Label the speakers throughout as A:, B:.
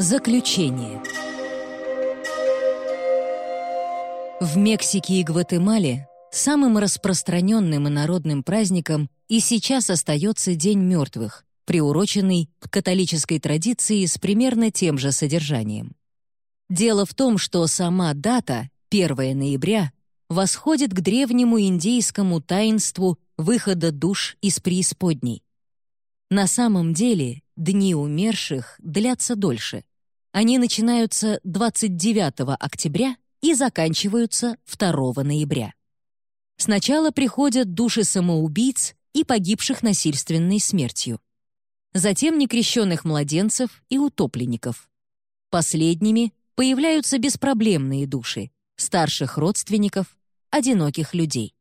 A: Заключение. В Мексике и Гватемале самым распространенным и народным праздником и сейчас остается День мертвых, приуроченный к католической традиции с примерно тем же содержанием. Дело в том, что сама дата, 1 ноября, восходит к древнему индейскому таинству выхода душ из преисподней. На самом деле дни умерших длятся дольше. Они начинаются 29 октября и заканчиваются 2 ноября. Сначала приходят души самоубийц и погибших насильственной смертью. Затем некрещенных младенцев и утопленников. Последними появляются беспроблемные души, старших родственников, одиноких людей.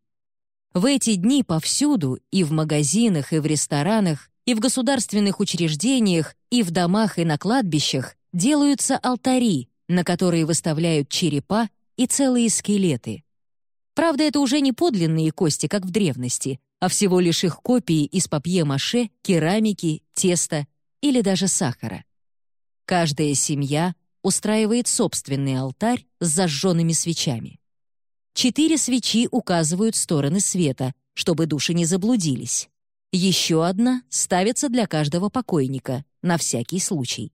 A: В эти дни повсюду, и в магазинах, и в ресторанах, и в государственных учреждениях, и в домах, и на кладбищах делаются алтари, на которые выставляют черепа и целые скелеты. Правда, это уже не подлинные кости, как в древности, а всего лишь их копии из папье-маше, керамики, теста или даже сахара. Каждая семья устраивает собственный алтарь с зажженными свечами. Четыре свечи указывают стороны света, чтобы души не заблудились. Еще одна ставится для каждого покойника, на всякий случай.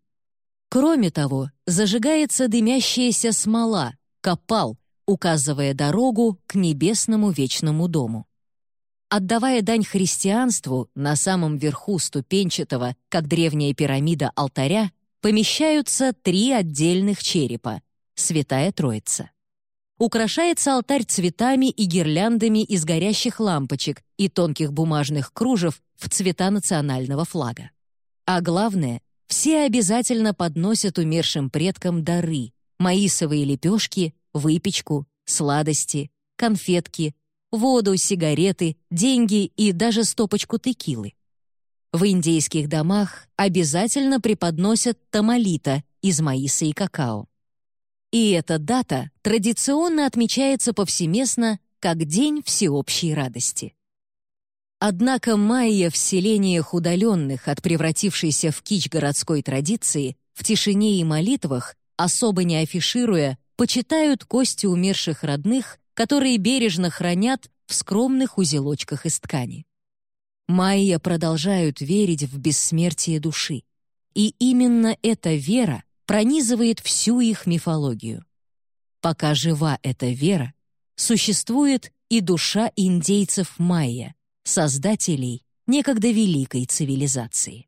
A: Кроме того, зажигается дымящаяся смола, копал, указывая дорогу к небесному вечному дому. Отдавая дань христианству, на самом верху ступенчатого, как древняя пирамида алтаря, помещаются три отдельных черепа — Святая Троица украшается алтарь цветами и гирляндами из горящих лампочек и тонких бумажных кружев в цвета национального флага. А главное, все обязательно подносят умершим предкам дары — маисовые лепешки, выпечку, сладости, конфетки, воду, сигареты, деньги и даже стопочку текилы. В индейских домах обязательно преподносят тамалита из маиса и какао. И эта дата традиционно отмечается повсеместно как День всеобщей радости. Однако майя в селениях удаленных от превратившейся в кич городской традиции в тишине и молитвах, особо не афишируя, почитают кости умерших родных, которые бережно хранят в скромных узелочках из ткани. Майя продолжают верить в бессмертие души. И именно эта вера пронизывает всю их мифологию. Пока жива эта вера, существует и душа индейцев майя, создателей некогда великой цивилизации.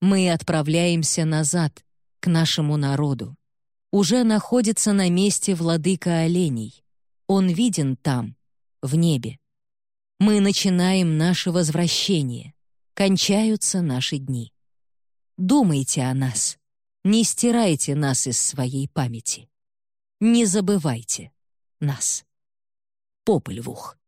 A: Мы отправляемся назад, к нашему народу. Уже находится на месте владыка оленей. Он виден там, в небе. Мы начинаем наше возвращение. Кончаются наши дни. Думайте о нас. Не стирайте нас из своей памяти. Не забывайте нас. Попольвух.